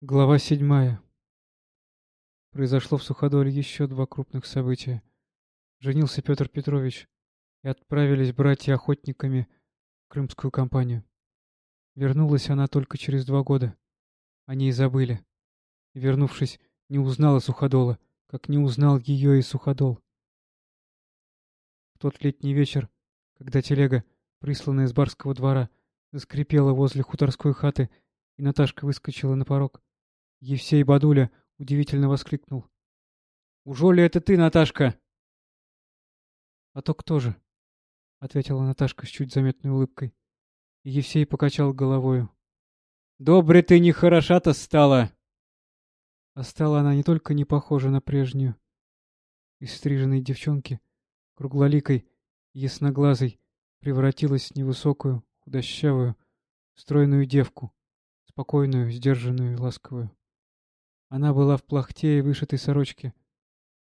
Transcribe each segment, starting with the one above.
Глава седьмая. Произошло в Суходоле еще два крупных события. Женился Петр Петрович, и отправились братья охотниками в крымскую кампанию. Вернулась она только через два года. Они и забыли. И, вернувшись, не узнала Суходола, как не узнал ее и Суходол. В тот летний вечер, когда телега, присланная из барского двора, заскрипела возле хуторской хаты, и Наташка выскочила на порог, Евсей Бадуля удивительно воскликнул. — Ужо это ты, Наташка? — А то кто же? — ответила Наташка с чуть заметной улыбкой. И Евсей покачал головою. — Добре ты не хороша-то стала! А стала она не только не похожа на прежнюю. Из стриженной девчонки, круглоликой, ясноглазой, превратилась в невысокую, худощавую, стройную девку, спокойную, сдержанную и ласковую. Она была в плахте и вышитой сорочке,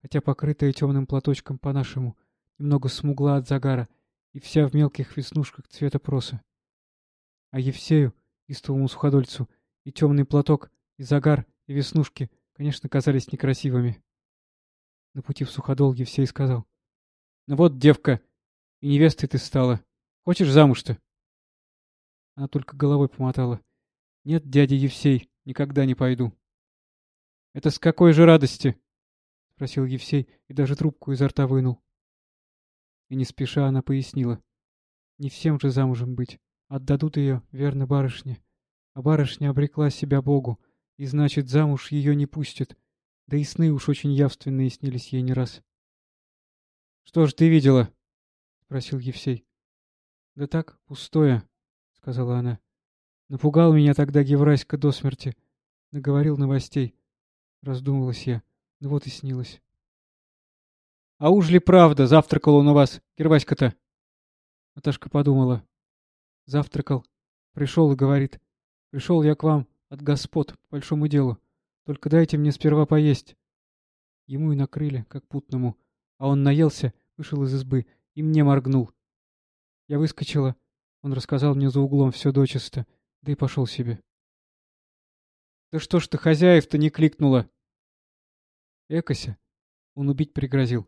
хотя покрытая темным платочком по-нашему, немного смугла от загара и вся в мелких веснушках цвета проса. А Евсею, истовому суходольцу, и темный платок, и загар, и веснушки, конечно, казались некрасивыми. На пути в суходол Евсей сказал. — Ну вот, девка, и невестой ты стала. Хочешь замуж-то? Она только головой помотала. — Нет, дядя Евсей, никогда не пойду. Это с какой же радости? — спросил Евсей и даже трубку изо рта вынул. И не спеша она пояснила. Не всем же замужем быть. Отдадут ее, верно, барышне. А барышня обрекла себя Богу, и значит, замуж ее не пустят. Да и сны уж очень явственные снились ей не раз. — Что ж ты видела? — спросил Евсей. — Да так, пустое, — сказала она. Напугал меня тогда Гевраська до смерти. Наговорил новостей. Раздумывалась я. Ну вот и снилось. — А уж ли правда завтракал он у вас, Кирваська-то? Наташка подумала. Завтракал. Пришел и говорит. Пришел я к вам от господ по большому делу. Только дайте мне сперва поесть. Ему и накрыли, как путному. А он наелся, вышел из избы и мне моргнул. Я выскочила. Он рассказал мне за углом все дочисто, да и пошел себе. Да что ж ты хозяев-то не кликнула? Экося. Он убить пригрозил.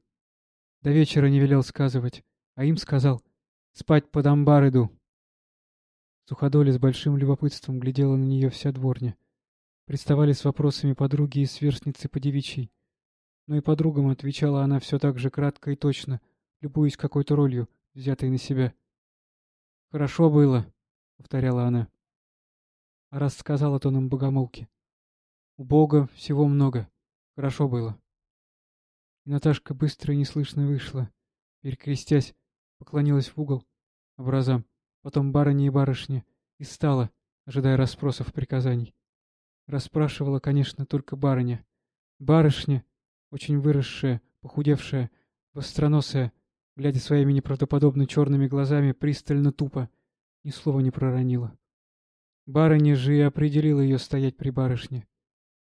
До вечера не велел сказывать, а им сказал. Спать под амбар иду. Суходоля с большим любопытством глядела на нее вся дворня. Приставали с вопросами подруги и сверстницы по девичьей. Но и подругам отвечала она все так же кратко и точно, любуясь какой-то ролью, взятой на себя. «Хорошо было», — повторяла она. А раз сказала тоном богомолки. У Бога всего много. Хорошо было. И Наташка быстро и неслышно вышла, перекрестясь, поклонилась в угол, образам, потом барыне и барышне, и стала, ожидая расспросов приказаний. Расспрашивала, конечно, только барыня. Барышня, очень выросшая, похудевшая, востроносая, глядя своими неправдоподобно черными глазами, пристально тупо, ни слова не проронила. Барыня же и определила ее стоять при барышне.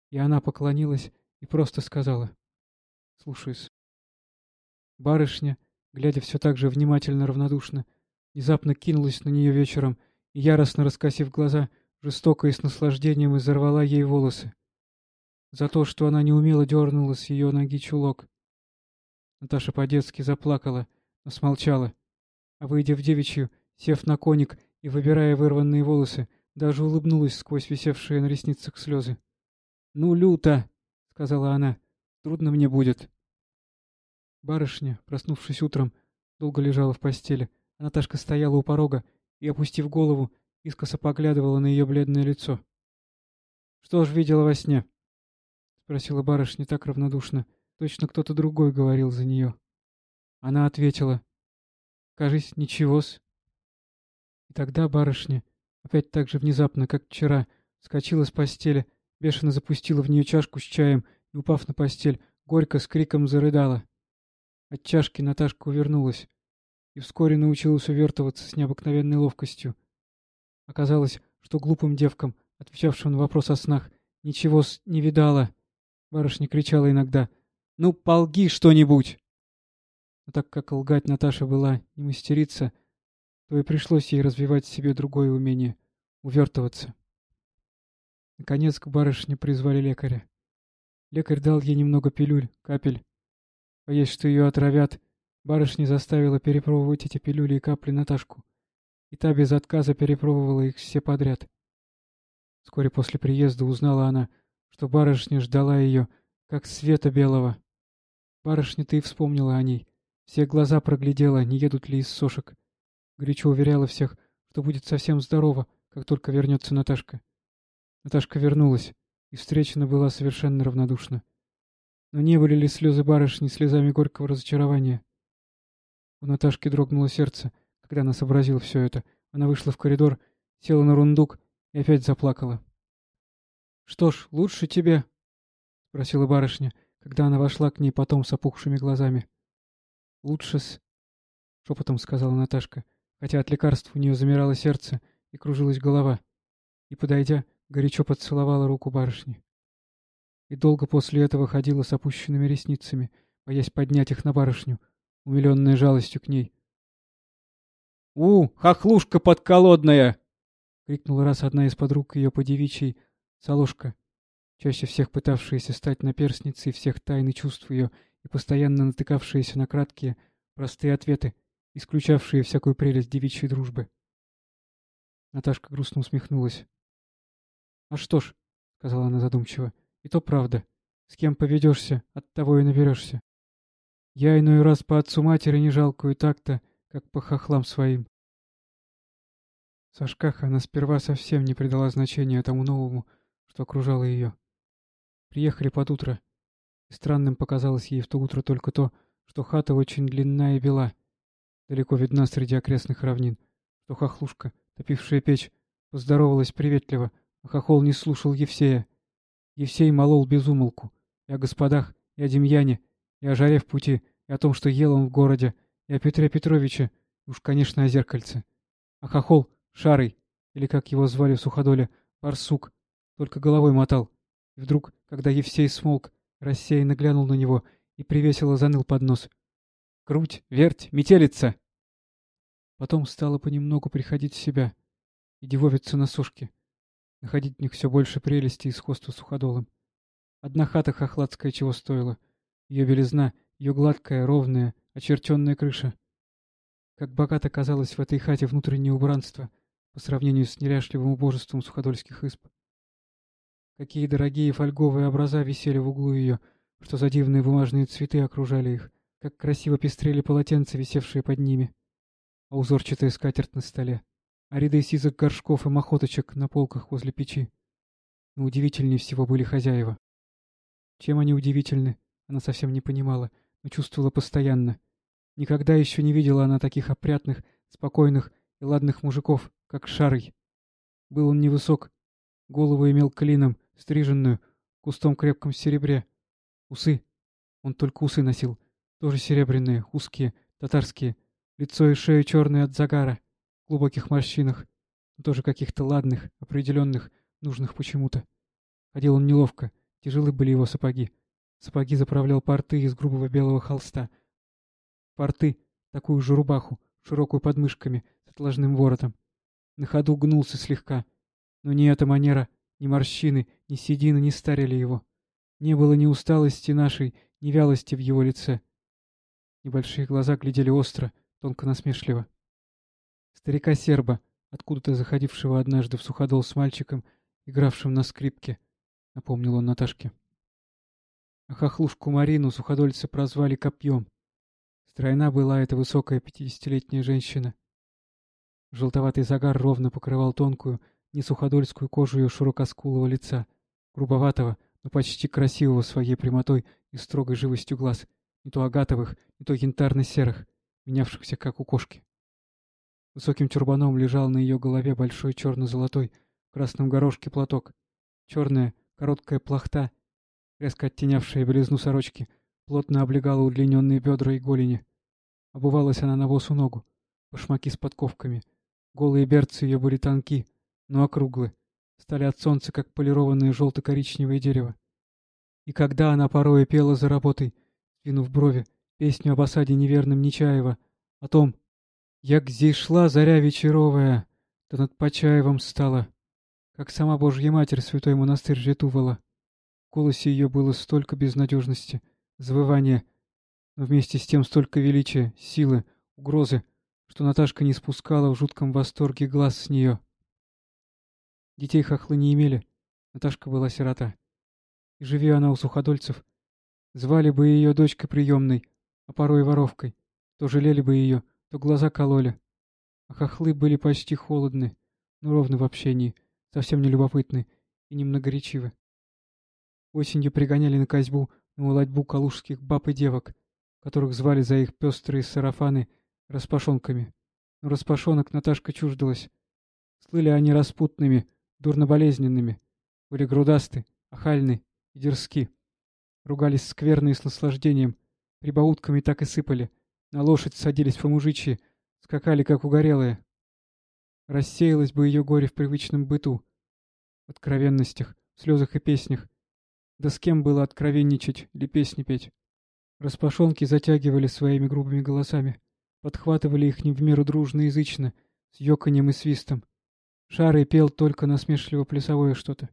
И она поклонилась и просто сказала «Слушаюсь». Барышня, глядя все так же внимательно равнодушно, внезапно кинулась на нее вечером и, яростно раскосив глаза, жестоко и с наслаждением изорвала ей волосы. За то, что она не умело дернула с ее ноги чулок. Наташа по-детски заплакала, но смолчала, а, выйдя в девичью, сев на коник и выбирая вырванные волосы, даже улыбнулась сквозь висевшие на ресницах слезы. — Ну, люто! — сказала она. — Трудно мне будет. Барышня, проснувшись утром, долго лежала в постели, а Наташка стояла у порога и, опустив голову, искоса поглядывала на ее бледное лицо. — Что ж видела во сне? — спросила барышня так равнодушно. Точно кто-то другой говорил за нее. Она ответила. — Кажись, ничего-с. И тогда барышня, Опять так же внезапно, как вчера, вскочила с постели, бешено запустила в нее чашку с чаем и, упав на постель, горько с криком зарыдала. От чашки Наташка увернулась и вскоре научилась увертываться с необыкновенной ловкостью. Оказалось, что глупым девкам, отвечавшим на вопрос о снах, ничего не видала. Барышня кричала иногда «Ну, полги что-нибудь!» Но так как лгать Наташа была не мастерица, то и пришлось ей развивать в себе другое умение — увертываться. Наконец к барышне призвали лекаря. Лекарь дал ей немного пилюль, капель. Боясь, что ее отравят, барышня заставила перепробовать эти пилюли и капли Наташку. И та без отказа перепробовала их все подряд. Вскоре после приезда узнала она, что барышня ждала ее, как света белого. Барышня-то и вспомнила о ней. Все глаза проглядела, не едут ли из сошек. Горячо уверяла всех, что будет совсем здорова, как только вернется Наташка. Наташка вернулась, и встречена была совершенно равнодушна. Но не были ли слезы барышни слезами горького разочарования? У Наташки дрогнуло сердце, когда она сообразила все это. Она вышла в коридор, села на рундук и опять заплакала. — Что ж, лучше тебе? — спросила барышня, когда она вошла к ней потом с опухшими глазами. — Лучше-с, — шепотом сказала Наташка, хотя от лекарств у нее замирало сердце и кружилась голова. И, подойдя, горячо поцеловала руку барышни. И долго после этого ходила с опущенными ресницами, боясь поднять их на барышню, умиленная жалостью к ней. — У, хохлушка подколодная! — крикнула раз одна из подруг ее по девичьей, Солошка, чаще всех пытавшаяся стать наперсницей всех тайн и чувств ее и постоянно натыкавшаяся на краткие, простые ответы, исключавшие всякую прелесть девичьей дружбы. Наташка грустно усмехнулась. — А что ж, — сказала она задумчиво, — и то правда. С кем поведешься, от того и наберешься. Я иной раз по отцу матери не жалкую так-то, как по хохлам своим. Сашках она сперва совсем не придала значения тому новому, что окружало ее. Приехали под утро, и странным показалось ей в то утро только то, что хата очень длинная и бела, далеко видна среди окрестных равнин, что хохлушка, топившая печь, поздоровалась приветливо, хохол не слушал Евсея. Евсей молол без умолку, и о господах, и о Демьяне, и о жаре в пути, и о том, что ел он в городе, и о Петре Петровиче, уж, конечно, о зеркальце. А хохол, шарый, или как его звали в Суходоле, барсук, только головой мотал. И вдруг, когда Евсей смолк, рассеянно глянул на него и привесело заныл под нос. «Круть, верть, метелица!» Потом стало понемногу приходить в себя и девовиться на сушке, находить в них все больше прелести и сходства с суходолом. Одна хата хохладская чего стоила. Ее белизна, ее гладкая, ровная, очерченная крыша. Как богато казалось в этой хате внутреннее убранство по сравнению с неряшливым убожеством суходольских исп. Какие дорогие фольговые образа висели в углу ее, что за дивные бумажные цветы окружали их, как красиво пестрели полотенца, висевшие под ними, а узорчатая скатерть на столе, а ряды сизок горшков и махоточек на полках возле печи. Но удивительнее всего были хозяева. Чем они удивительны, она совсем не понимала, но чувствовала постоянно. Никогда еще не видела она таких опрятных, спокойных и ладных мужиков, как Шарый. Был он невысок, голову имел клином, стриженную, кустом крепком серебре. Усы. Он только усы носил. Тоже серебряные, узкие, татарские. Лицо и шея черные от загара, глубоких морщинах. Но тоже каких-то ладных, определенных, нужных почему-то. Ходил он неловко, тяжелы были его сапоги. Сапоги заправлял порты из грубого белого холста. Порты, такую же рубаху, широкую под мышками, с отложным воротом. На ходу гнулся слегка. Но ни эта манера, ни морщины, ни седины не старили его. Не было ни усталости нашей, ни вялости в его лице. Небольшие глаза глядели остро, тонко насмешливо. Старика серба, откуда-то заходившего однажды в суходол с мальчиком, игравшим на скрипке, напомнил он Наташке. А хохлушку Марину суходольцы прозвали Копьем. Стройна была эта высокая пятидесятилетняя женщина. Желтоватый загар ровно покрывал тонкую, не суходольскую кожу ее широкоскулого лица, грубоватого, но почти красивого своей прямотой и строгой живостью глаз, не то агатовых, не то янтарно-серых, менявшихся как у кошки. Высоким тюрбаном лежал на ее голове большой черно-золотой в красном горошке платок. Черная, короткая плахта, резко оттенявшая белизну сорочки, плотно облегала удлиненные бедра и голени. Обувалась она на босу ногу, башмаки с подковками. Голые берцы ее были тонки, но округлы, стали от солнца, как полированное желто-коричневое дерево. И когда она порой пела за работой, свинув брови, песню об осаде неверным Нечаева, о том, «Як здесь шла заря вечеровая, то над Почаевом стала», как сама Божья Матерь святой монастырь Ретувала. В голосе ее было столько безнадежности, завывания, но вместе с тем столько величия, силы, угрозы, что Наташка не спускала в жутком восторге глаз с нее. Детей хохлы не имели, Наташка была сирота. И живи она у суходольцев, звали бы ее дочкой приемной, а порой воровкой, то жалели бы ее, то глаза кололи. А хохлы были почти холодны, но ровны в общении, совсем не любопытны и немногоречивы. Осенью пригоняли на козьбу на молодьбу калужских баб и девок, которых звали за их пестрые сарафаны распашонками. Но распашонок Наташка чуждалась. Слыли они распутными, дурноболезненными, были грудасты, охальны и дерзки. Ругались скверно и с наслаждением, прибаутками так и сыпали, на лошадь садились по-мужичьи, скакали как угорелые. Рассеялось бы ее горе в привычном быту, в откровенностях, слезах и песнях. Да с кем было откровенничать или песни петь? Распашонки затягивали своими грубыми голосами, подхватывали их не в меру дружно и язычно, с ёканьем и свистом. Шарый пел только насмешливо плясовое что-то.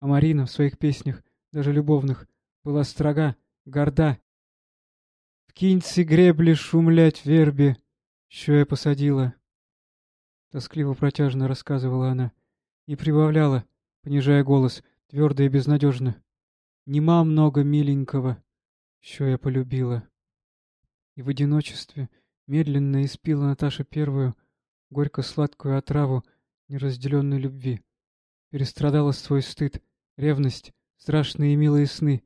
А Марина в своих песнях, даже любовных, была строга, горда. В киньцы гребли шумлять вербе, что я посадила. Тоскливо протяжно рассказывала она и прибавляла, понижая голос, твердо и безнадежно. Нема много миленького, что я полюбила. И в одиночестве медленно испила Наташа первую, горько-сладкую отраву неразделенной любви. Перестрадала свой стыд, ревность, страшные и милые сны,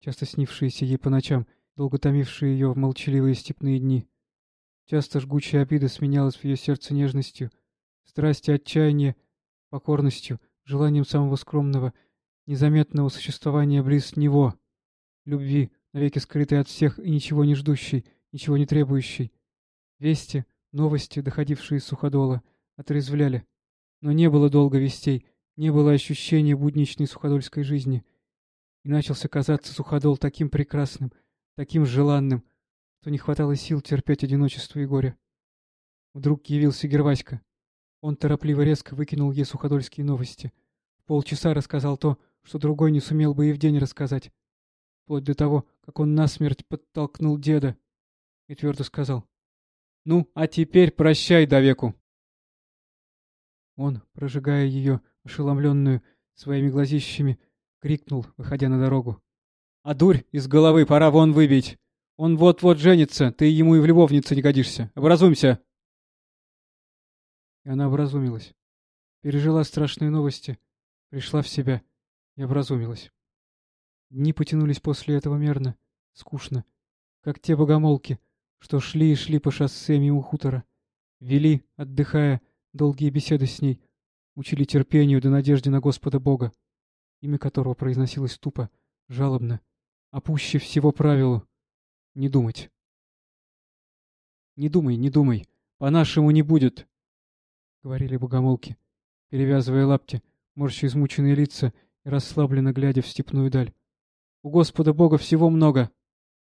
часто снившиеся ей по ночам, долго томившие ее в молчаливые степные дни. Часто жгучая обида сменялась в ее сердце нежностью, страсть и отчаяние, покорностью, желанием самого скромного, незаметного существования близ него, любви, навеки скрытой от всех и ничего не ждущей, ничего не требующей. Вести, новости, доходившие из суходола, отрезвляли. Но не было долго вестей, не было ощущения будничной суходольской жизни. И начался казаться суходол таким прекрасным, таким желанным, что не хватало сил терпеть одиночество и горе. Вдруг явился Герваська. Он торопливо резко выкинул ей суходольские новости. В полчаса рассказал то, что другой не сумел бы и в день рассказать. Вплоть до того, как он насмерть подтолкнул деда. И твердо сказал. «Ну, а теперь прощай до веку!» Он, прожигая ее, ошеломленную, своими глазищами, крикнул, выходя на дорогу. «А дурь из головы пора вон выбить! Он вот-вот женится, ты ему и в любовнице не годишься! Образумься!» И она образумилась. Пережила страшные новости, пришла в себя и образумилась. Дни потянулись после этого мерно, скучно, как те богомолки, что шли и шли по шоссе мимо хутора, вели, отдыхая, долгие беседы с ней, учили терпению да надежде на Господа Бога, имя которого произносилось тупо, жалобно, а пуще всего правилу — не думать. «Не думай, не думай, по-нашему не будет», — говорили богомолки, перевязывая лапти, морща измученные лица и расслабленно глядя в степную даль. «У Господа Бога всего много.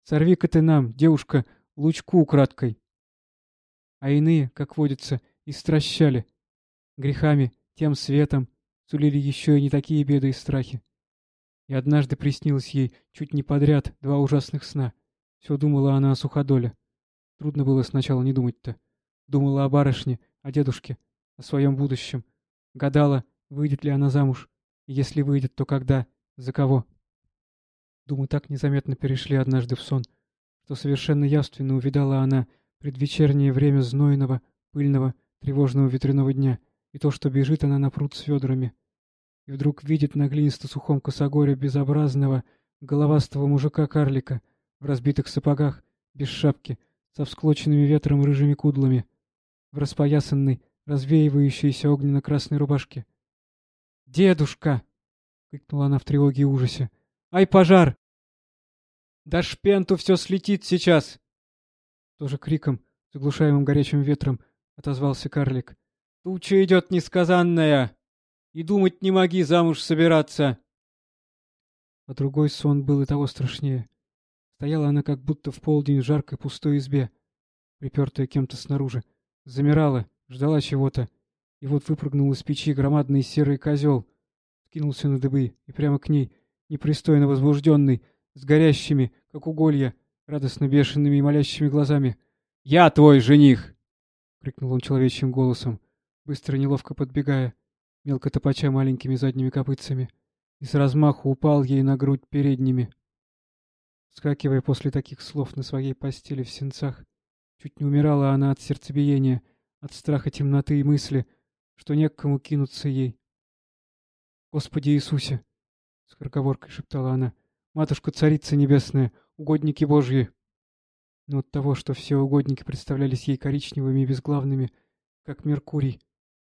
Сорви-ка ты нам, девушка, лучку украдкой». А иные, как водится, истращали. Грехами, тем светом сулили еще и не такие беды и страхи. И однажды приснилось ей чуть не подряд два ужасных сна. Все думала она о суходоле. Трудно было сначала не думать-то. Думала о барышне, о дедушке, о своем будущем. Гадала, выйдет ли она замуж. И если выйдет, то когда, за кого. Думы так незаметно перешли однажды в сон, что совершенно явственно увидала она предвечернее время знойного, пыльного, тревожного ветряного дня и то, что бежит она на пруд с ведрами. И вдруг видит на глинисто-сухом косогоре безобразного, головастого мужика-карлика в разбитых сапогах, без шапки, со всклоченными ветром рыжими кудлами, в распоясанной, развеивающейся огненно-красной рубашке. «Дедушка!» — крикнула она в тревоге и ужасе. «Ай, пожар!» «Да шпенту все слетит сейчас!» Тоже криком, заглушаемым горячим ветром, отозвался карлик. «Туча идет несказанная! И думать не моги замуж собираться!» А другой сон был и того страшнее. Стояла она как будто в полдень в жаркой пустой избе, припертая кем-то снаружи. Замирала, ждала чего-то. и вот выпрыгнул из печи громадный серый козел, скинулся на дыбы и прямо к ней, непристойно возбужденный, с горящими, как уголья, радостно бешеными и молящими глазами. «Я твой жених!» — крикнул он человечьим голосом, быстро неловко подбегая, мелко топача маленькими задними копытцами, и с размаху упал ей на грудь передними. Скакивая после таких слов на своей постели в сенцах, чуть не умирала она от сердцебиения, от страха темноты и мысли, что не к кому кинуться ей. «Господи Иисусе!» — с скороговоркой шептала она. «Матушка-царица небесная, угодники Божьи!» Но от того, что все угодники представлялись ей коричневыми и безглавными, как Меркурий,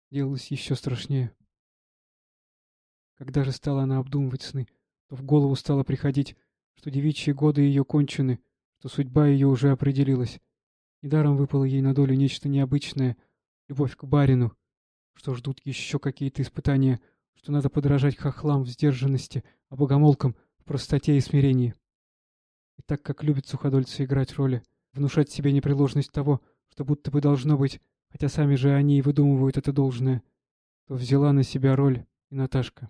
делалось еще страшнее. Когда же стала она обдумывать сны, то в голову стало приходить, что девичьи годы ее кончены, что судьба ее уже определилась. Недаром выпало ей на долю нечто необычное — любовь к барину, что ждут еще какие-то испытания, что надо подражать хохлам в сдержанности, а богомолкам в простоте и смирении. И так как любят суходольцы играть роли, внушать себе непреложность того, что будто бы должно быть, хотя сами же они и выдумывают это должное, то взяла на себя роль и Наташка.